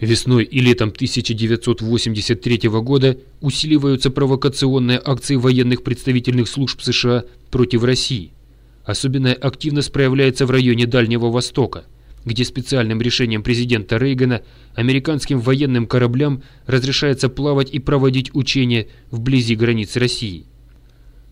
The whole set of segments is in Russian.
Весной и летом 1983 года усиливаются провокационные акции военных представительных служб США против России. Особенная активность проявляется в районе Дальнего Востока, где специальным решением президента Рейгана американским военным кораблям разрешается плавать и проводить учения вблизи границ России.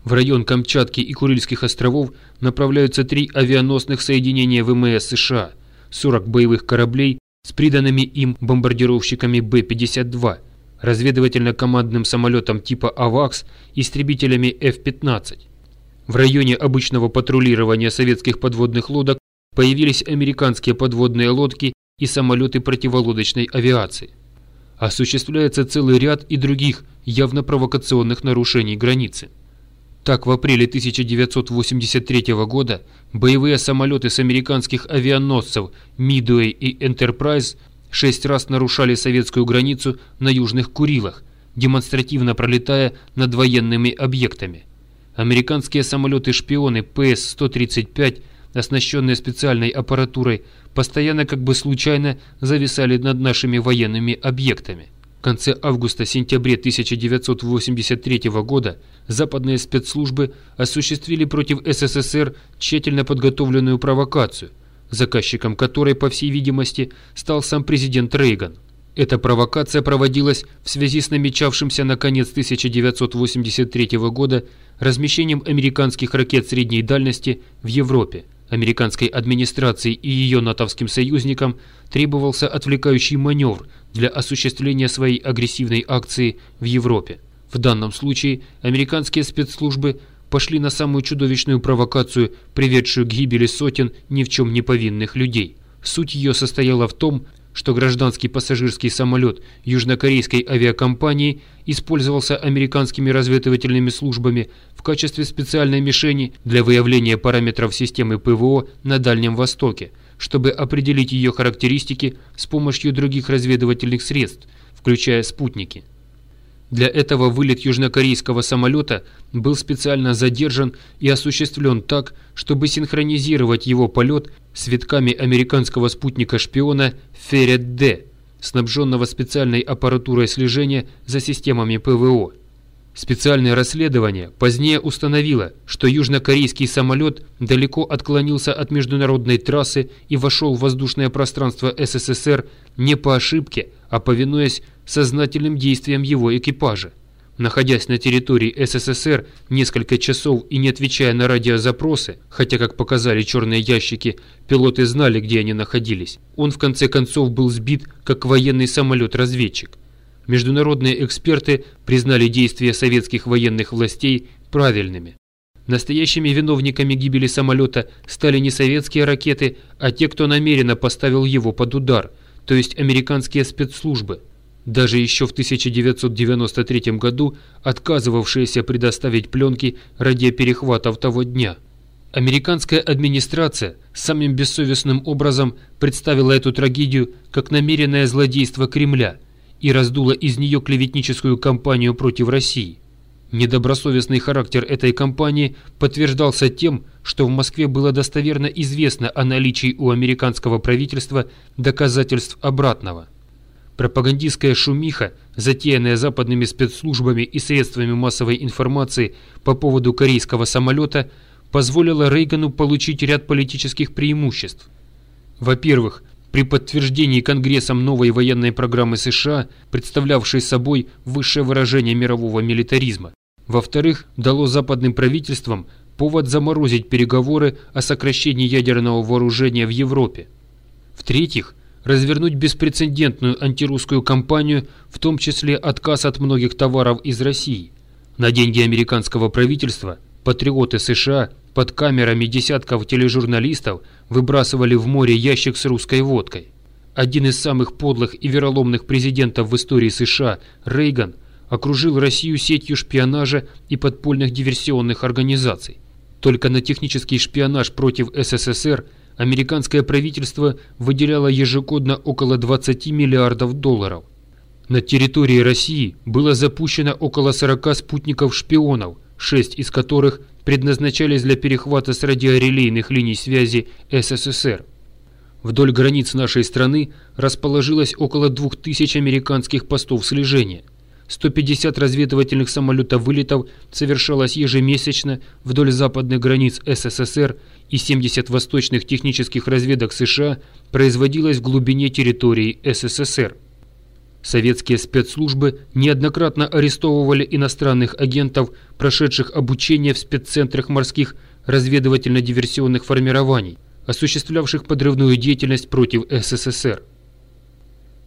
В район Камчатки и Курильских островов направляются три авианосных соединения ВМС США, 40 боевых кораблей с приданными им бомбардировщиками Б-52, разведывательно-командным самолетом типа «Авакс», истребителями F-15. В районе обычного патрулирования советских подводных лодок появились американские подводные лодки и самолеты противолодочной авиации. Осуществляется целый ряд и других явно провокационных нарушений границы. Так, в апреле 1983 года боевые самолеты с американских авианосцев Midway и Enterprise шесть раз нарушали советскую границу на Южных Курилах, демонстративно пролетая над военными объектами. Американские самолеты-шпионы ПС-135, оснащенные специальной аппаратурой, постоянно как бы случайно зависали над нашими военными объектами конце августа-сентябре 1983 года западные спецслужбы осуществили против СССР тщательно подготовленную провокацию, заказчиком которой, по всей видимости, стал сам президент Рейган. Эта провокация проводилась в связи с намечавшимся на конец 1983 года размещением американских ракет средней дальности в Европе. Американской администрации и ее натовским союзникам требовался отвлекающий маневр для осуществления своей агрессивной акции в Европе. В данном случае американские спецслужбы пошли на самую чудовищную провокацию, приведшую к гибели сотен ни в чем не повинных людей. Суть ее состояла в том, что гражданский пассажирский самолет южнокорейской авиакомпании использовался американскими разведывательными службами в качестве специальной мишени для выявления параметров системы ПВО на Дальнем Востоке, чтобы определить ее характеристики с помощью других разведывательных средств, включая спутники. Для этого вылет южнокорейского самолета был специально задержан и осуществлен так, чтобы синхронизировать его полет с витками американского спутника-шпиона Ферет-Д, снабженного специальной аппаратурой слежения за системами ПВО. Специальное расследование позднее установило, что южнокорейский самолет далеко отклонился от международной трассы и вошел в воздушное пространство СССР не по ошибке, а повинуясь сознательным действиям его экипажа. Находясь на территории СССР несколько часов и не отвечая на радиозапросы, хотя, как показали черные ящики, пилоты знали, где они находились, он в конце концов был сбит, как военный самолет-разведчик. Международные эксперты признали действия советских военных властей правильными. Настоящими виновниками гибели самолета стали не советские ракеты, а те, кто намеренно поставил его под удар – то есть американские спецслужбы, даже еще в 1993 году отказывавшиеся предоставить пленки ради перехватов того дня. Американская администрация самым бессовестным образом представила эту трагедию как намеренное злодейство Кремля и раздула из нее клеветническую кампанию против России. Недобросовестный характер этой кампании подтверждался тем, что в Москве было достоверно известно о наличии у американского правительства доказательств обратного. Пропагандистская шумиха, затеянная западными спецслужбами и средствами массовой информации по поводу корейского самолета, позволила Рейгану получить ряд политических преимуществ. Во-первых, при подтверждении Конгрессом новой военной программы США, представлявшей собой высшее выражение мирового милитаризма. Во-вторых, дало западным правительствам повод заморозить переговоры о сокращении ядерного вооружения в Европе. В-третьих, развернуть беспрецедентную антирусскую кампанию, в том числе отказ от многих товаров из России. На деньги американского правительства патриоты США под камерами десятков тележурналистов выбрасывали в море ящик с русской водкой. Один из самых подлых и вероломных президентов в истории США, Рейган, окружил Россию сетью шпионажа и подпольных диверсионных организаций. Только на технический шпионаж против СССР американское правительство выделяло ежегодно около 20 миллиардов долларов. На территории России было запущено около 40 спутников-шпионов, 6 из которых предназначались для перехвата с радиорелейных линий связи СССР. Вдоль границ нашей страны расположилось около 2000 американских постов слежения. 150 разведывательных самолетов-вылетов совершалось ежемесячно вдоль западных границ СССР и 70 восточных технических разведок США производилось в глубине территории СССР. Советские спецслужбы неоднократно арестовывали иностранных агентов, прошедших обучение в спеццентрах морских разведывательно-диверсионных формирований, осуществлявших подрывную деятельность против СССР.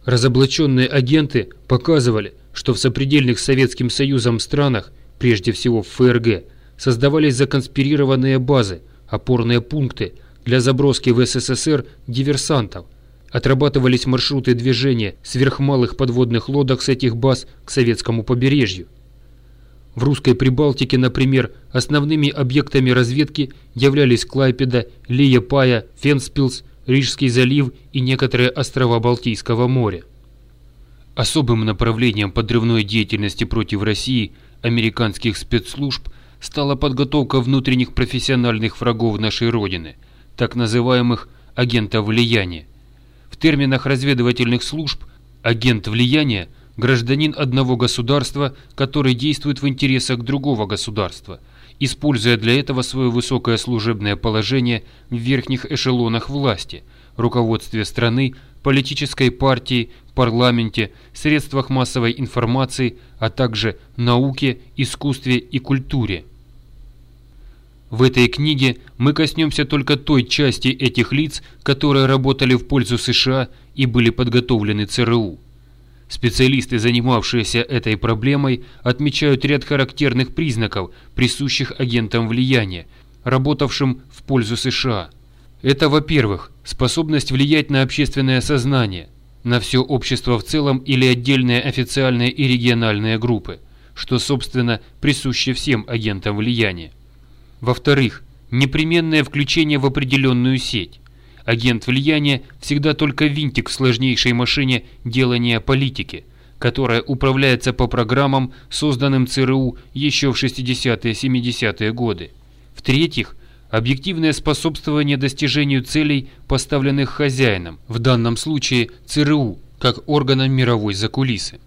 Разоблаченные агенты показывали, что в сопредельных Советским Союзом странах, прежде всего в ФРГ, создавались законспирированные базы, опорные пункты для заброски в СССР диверсантов. Отрабатывались маршруты движения сверхмалых подводных лодок с этих баз к советскому побережью. В русской Прибалтике, например, основными объектами разведки являлись Клайпеда, Лия-Пая, Фенспилс, Рижский залив и некоторые острова Балтийского моря. Особым направлением подрывной деятельности против России американских спецслужб стала подготовка внутренних профессиональных врагов нашей Родины, так называемых агентов влияния. В терминах разведывательных служб агент влияния – гражданин одного государства, который действует в интересах другого государства, используя для этого свое высокое служебное положение в верхних эшелонах власти, руководстве страны, политической партии, парламенте, средствах массовой информации, а также науке, искусстве и культуре. В этой книге мы коснемся только той части этих лиц, которые работали в пользу США и были подготовлены ЦРУ. Специалисты, занимавшиеся этой проблемой, отмечают ряд характерных признаков, присущих агентам влияния, работавшим в пользу США. Это, во-первых, способность влиять на общественное сознание – на все общество в целом или отдельные официальные и региональные группы, что, собственно, присуще всем агентам влияния. Во-вторых, непременное включение в определенную сеть. Агент влияния всегда только винтик в сложнейшей машине делания политики, которая управляется по программам, созданным ЦРУ еще в 60-70-е годы. В-третьих, Объективное способствование достижению целей, поставленных хозяином, в данном случае ЦРУ, как органом мировой закулисы.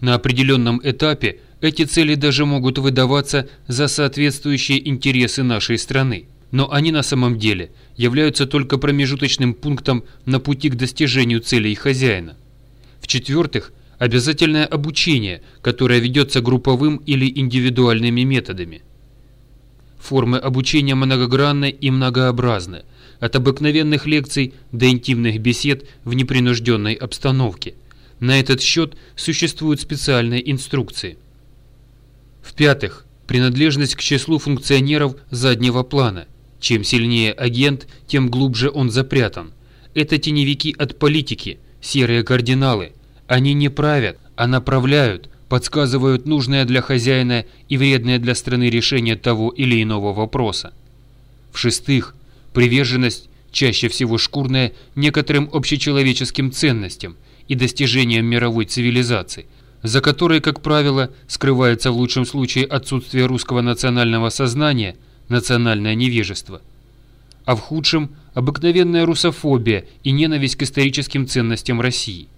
На определенном этапе эти цели даже могут выдаваться за соответствующие интересы нашей страны, но они на самом деле являются только промежуточным пунктом на пути к достижению целей хозяина. В-четвертых, обязательное обучение, которое ведется групповым или индивидуальными методами – Формы обучения многогранны и многообразны, от обыкновенных лекций до интимных бесед в непринужденной обстановке. На этот счет существуют специальные инструкции. В-пятых, принадлежность к числу функционеров заднего плана. Чем сильнее агент, тем глубже он запрятан. Это теневики от политики, серые кардиналы. Они не правят, а направляют, подсказывают нужное для хозяина и вредное для страны решение того или иного вопроса. В-шестых, приверженность, чаще всего шкурная, некоторым общечеловеческим ценностям и достижениям мировой цивилизации, за которой, как правило, скрывается в лучшем случае отсутствие русского национального сознания, национальное невежество, а в худшем – обыкновенная русофобия и ненависть к историческим ценностям России.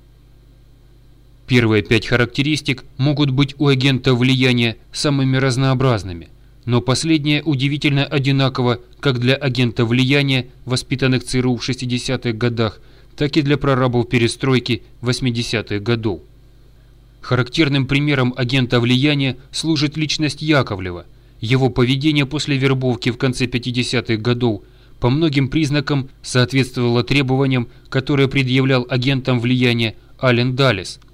Первые пять характеристик могут быть у агента влияния самыми разнообразными, но последнее удивительно одинаково как для агента влияния, воспитанных ЦРУ в 60-х годах, так и для прорабов перестройки 80-х годов. Характерным примером агента влияния служит личность Яковлева. Его поведение после вербовки в конце 50-х годов по многим признакам соответствовало требованиям, которые предъявлял агентам влияния Ален Даллес –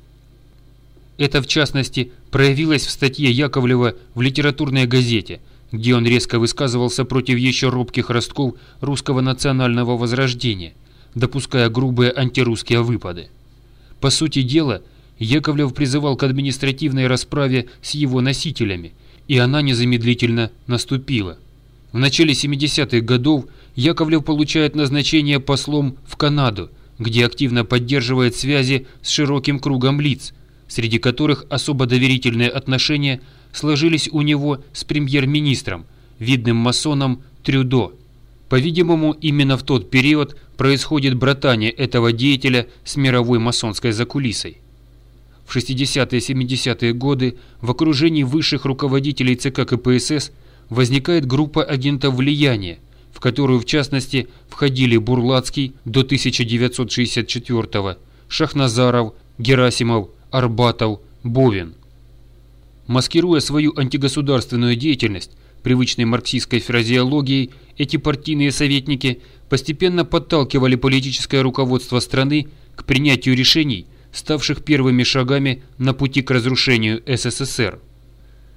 это, в частности, проявилось в статье Яковлева в литературной газете, где он резко высказывался против еще робких ростков русского национального возрождения, допуская грубые антирусские выпады. По сути дела, Яковлев призывал к административной расправе с его носителями, и она незамедлительно наступила. В начале 70-х годов Яковлев получает назначение послом в Канаду, где активно поддерживает связи с широким кругом лиц – среди которых особо доверительные отношения сложились у него с премьер-министром, видным масоном Трюдо. По-видимому, именно в тот период происходит братание этого деятеля с мировой масонской закулисой. В 60-70-е годы в окружении высших руководителей ЦК КПСС возникает группа агентов влияния, в которую в частности входили Бурлацкий до 1964 Шахназаров, Герасимов, Арбатов, Бовин. Маскируя свою антигосударственную деятельность привычной марксистской фразеологией, эти партийные советники постепенно подталкивали политическое руководство страны к принятию решений, ставших первыми шагами на пути к разрушению СССР.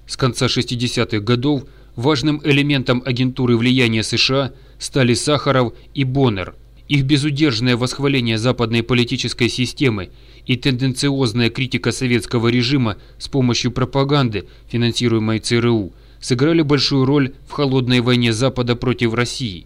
С конца 60-х годов важным элементом агентуры влияния США стали Сахаров и Боннер. Их безудержное восхваление западной политической системы и тенденциозная критика советского режима с помощью пропаганды, финансируемой ЦРУ, сыграли большую роль в холодной войне Запада против России.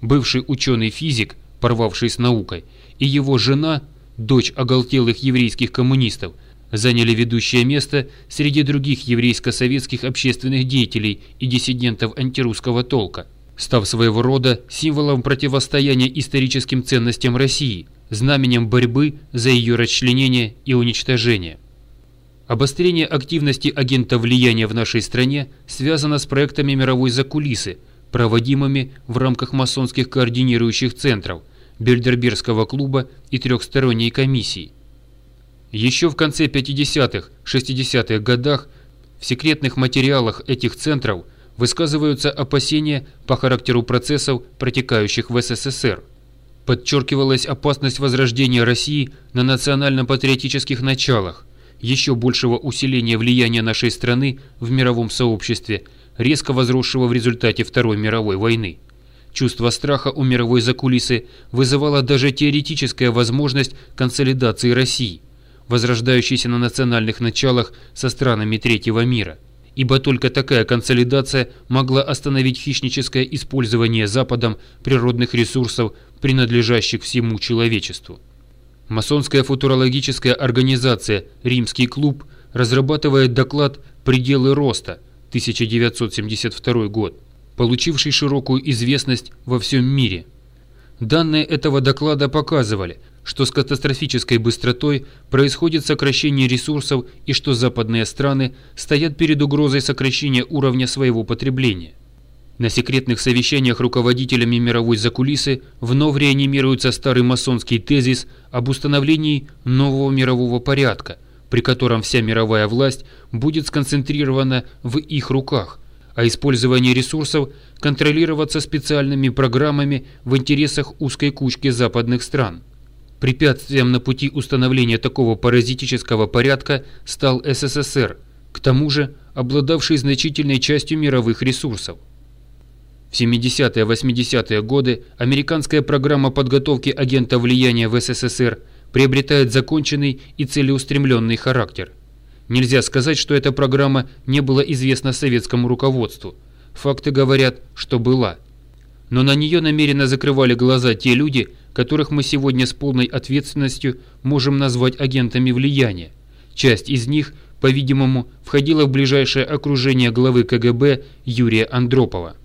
Бывший ученый-физик, порвавший с наукой, и его жена, дочь оголтелых еврейских коммунистов, заняли ведущее место среди других еврейско-советских общественных деятелей и диссидентов антирусского толка, став своего рода символом противостояния историческим ценностям России, знаменем борьбы за ее расчленение и уничтожение. Обострение активности агентов влияния в нашей стране связано с проектами мировой закулисы, проводимыми в рамках масонских координирующих центров, Бельдербергского клуба и трехсторонней комиссии – еще в конце 50-х, 60-х годах в секретных материалах этих центров высказываются опасения по характеру процессов, протекающих в СССР. Подчеркивалась опасность возрождения России на национально-патриотических началах, еще большего усиления влияния нашей страны в мировом сообществе, резко возросшего в результате Второй мировой войны. Чувство страха у мировой закулисы вызывало даже теоретическая возможность консолидации России – возрождающийся на национальных началах со странами третьего мира. Ибо только такая консолидация могла остановить хищническое использование Западом природных ресурсов, принадлежащих всему человечеству. Масонская футурологическая организация «Римский клуб» разрабатывает доклад «Пределы роста» 1972 год, получивший широкую известность во всем мире. Данные этого доклада показывали – что с катастрофической быстротой происходит сокращение ресурсов и что западные страны стоят перед угрозой сокращения уровня своего потребления. На секретных совещаниях руководителями мировой закулисы вновь реанимируется старый масонский тезис об установлении нового мирового порядка, при котором вся мировая власть будет сконцентрирована в их руках, а использование ресурсов контролироваться специальными программами в интересах узкой кучки западных стран. Препятствием на пути установления такого паразитического порядка стал СССР, к тому же обладавший значительной частью мировых ресурсов. В 70-80-е годы американская программа подготовки агентов влияния в СССР приобретает законченный и целеустремленный характер. Нельзя сказать, что эта программа не была известна советскому руководству. Факты говорят, что была. Но на нее намеренно закрывали глаза те люди, которых мы сегодня с полной ответственностью можем назвать агентами влияния. Часть из них, по-видимому, входила в ближайшее окружение главы КГБ Юрия Андропова.